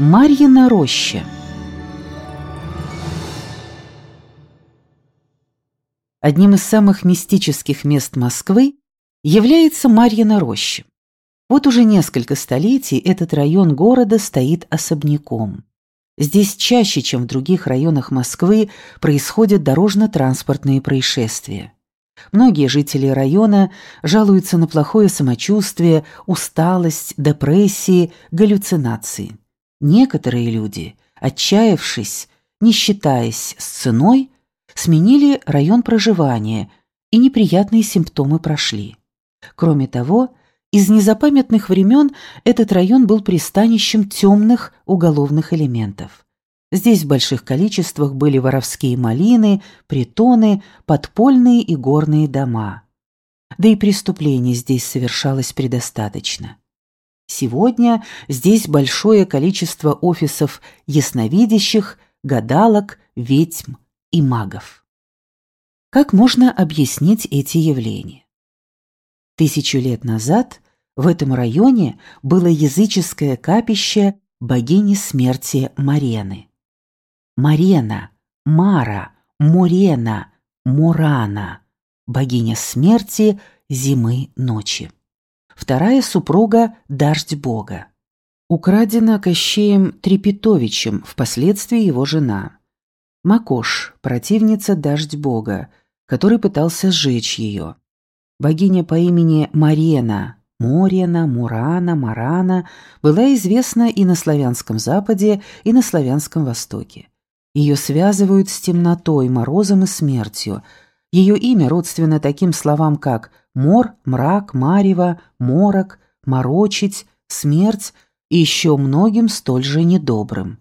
Марьина роща Одним из самых мистических мест Москвы является Марьина роща. Вот уже несколько столетий этот район города стоит особняком. Здесь чаще, чем в других районах Москвы, происходят дорожно-транспортные происшествия. Многие жители района жалуются на плохое самочувствие, усталость, депрессии, галлюцинации. Некоторые люди, отчаявшись, не считаясь с ценой, сменили район проживания, и неприятные симптомы прошли. Кроме того, из незапамятных времен этот район был пристанищем темных уголовных элементов. Здесь в больших количествах были воровские малины, притоны, подпольные и горные дома. Да и преступлений здесь совершалось предостаточно. Сегодня здесь большое количество офисов ясновидящих, гадалок, ведьм и магов. Как можно объяснить эти явления? Тысячу лет назад в этом районе было языческое капище богини смерти Марены. Марена, Мара, Мурена, Мурана, богиня смерти, зимы, ночи. Вторая супруга – Дождь Бога. Украдена Кощеем Трепетовичем, впоследствии его жена. Макош – противница Дождь Бога, который пытался сжечь ее. Богиня по имени Марена, Морена, Мурана, Марана была известна и на славянском западе, и на славянском востоке. Ее связывают с темнотой, морозом и смертью. Ее имя родственно таким словам, как мор, мрак, марево, морок, морочить, смерть и еще многим столь же недобрым.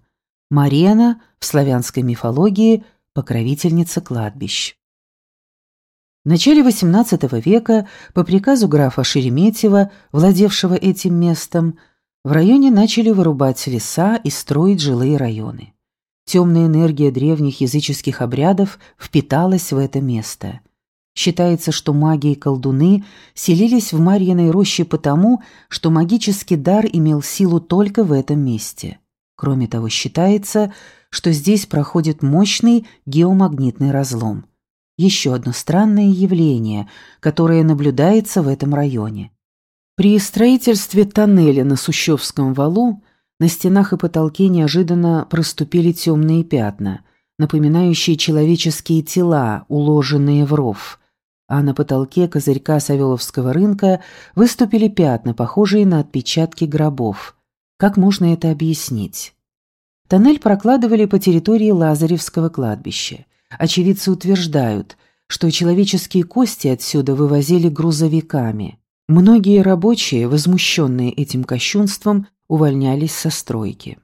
Марена в славянской мифологии – покровительница кладбищ. В начале XVIII века по приказу графа Шереметьева, владевшего этим местом, в районе начали вырубать леса и строить жилые районы. Темная энергия древних языческих обрядов впиталась в это место. Считается, что маги и колдуны селились в Марьиной роще потому, что магический дар имел силу только в этом месте. Кроме того, считается, что здесь проходит мощный геомагнитный разлом – еще одно странное явление, которое наблюдается в этом районе. При строительстве тоннеля на Сущевском валу на стенах и потолке неожиданно проступили темные пятна, напоминающие человеческие тела, уложенные в ров, а на потолке козырька Савеловского рынка выступили пятна, похожие на отпечатки гробов. Как можно это объяснить? Тоннель прокладывали по территории Лазаревского кладбища. Очевидцы утверждают, что человеческие кости отсюда вывозили грузовиками. Многие рабочие, возмущенные этим кощунством, увольнялись со стройки.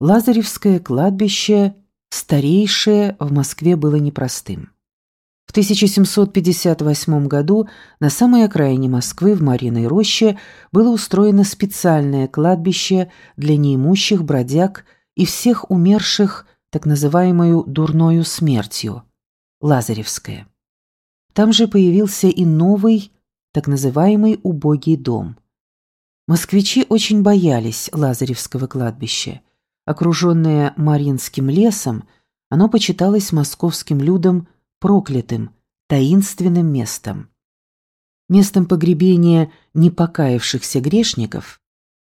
Лазаревское кладбище, старейшее, в Москве было непростым. В 1758 году на самой окраине Москвы в Мариной роще было устроено специальное кладбище для неимущих бродяг и всех умерших так называемую «дурною смертью» – Лазаревская. Там же появился и новый, так называемый «убогий дом». Москвичи очень боялись Лазаревского кладбища. Окруженное Маринским лесом, оно почиталось московским людям проклятым, таинственным местом. Местом погребения непокаявшихся грешников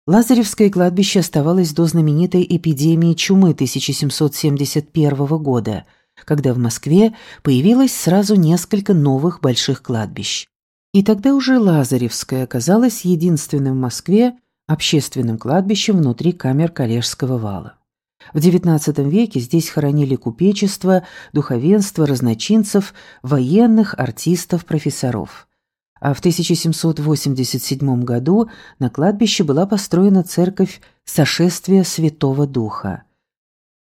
Лазаревское кладбище оставалось до знаменитой эпидемии чумы 1771 года, когда в Москве появилось сразу несколько новых больших кладбищ. И тогда уже Лазаревское оказалось единственным в Москве общественным кладбищем внутри камер Калежского вала. В XIX веке здесь хоронили купечество, духовенство, разночинцев, военных, артистов, профессоров а в 1787 году на кладбище была построена церковь Сошествия Святого Духа.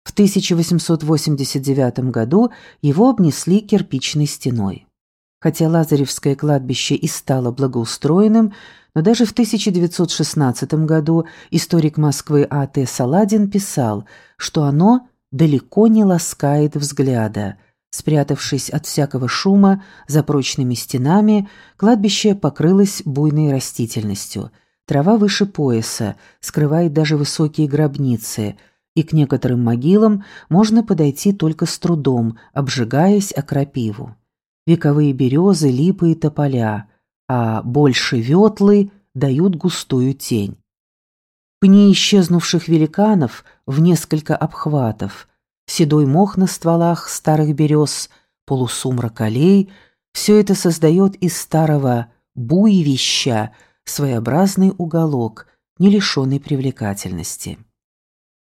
В 1889 году его обнесли кирпичной стеной. Хотя Лазаревское кладбище и стало благоустроенным, но даже в 1916 году историк Москвы А.Т. Саладин писал, что оно далеко не ласкает взгляда – Спрятавшись от всякого шума за прочными стенами, кладбище покрылось буйной растительностью. Трава выше пояса, скрывает даже высокие гробницы, и к некоторым могилам можно подойти только с трудом, обжигаясь о крапиву. Вековые березы, липы и тополя, а больше ветлы дают густую тень. Пни исчезнувших великанов в несколько обхватов, седой мох на стволах старых берез, полусумрак аллей — все это создает из старого буевища своеобразный уголок, не лишенный привлекательности.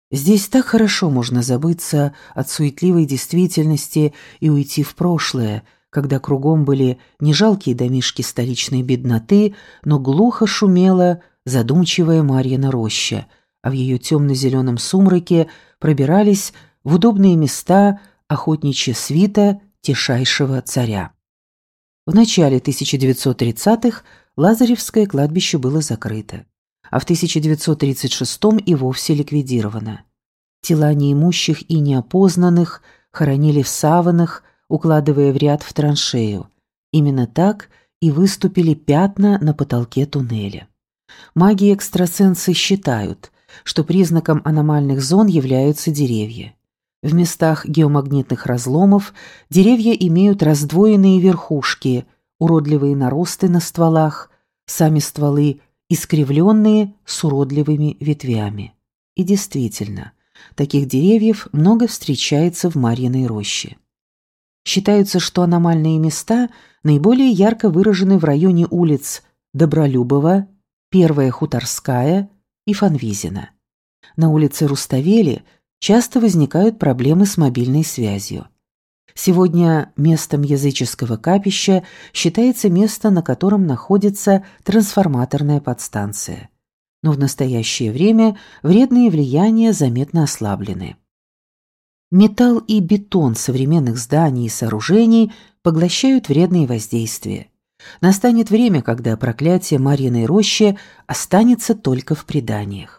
Здесь так хорошо можно забыться от суетливой действительности и уйти в прошлое, когда кругом были не жалкие домишки столичной бедноты, но глухо шумела задумчивая Марьина роща, а в ее темно-зеленом сумраке пробирались в удобные места охотничья свита тишайшего царя. В начале 1930-х Лазаревское кладбище было закрыто, а в 1936 и вовсе ликвидировано. Тела неимущих и неопознанных хоронили в саванах, укладывая в ряд в траншею. Именно так и выступили пятна на потолке туннеля. Маги экстрасенсы считают, что признаком аномальных зон являются деревья. В местах геомагнитных разломов деревья имеют раздвоенные верхушки, уродливые наросты на стволах, сами стволы искривленные с уродливыми ветвями. И действительно, таких деревьев много встречается в Марьиной роще. Считается, что аномальные места наиболее ярко выражены в районе улиц Добролюбова, Первая Хуторская и Фанвизина. На улице Руставели – часто возникают проблемы с мобильной связью. Сегодня местом языческого капища считается место, на котором находится трансформаторная подстанция. Но в настоящее время вредные влияния заметно ослаблены. Металл и бетон современных зданий и сооружений поглощают вредные воздействия. Настанет время, когда проклятие Марьиной рощи останется только в преданиях.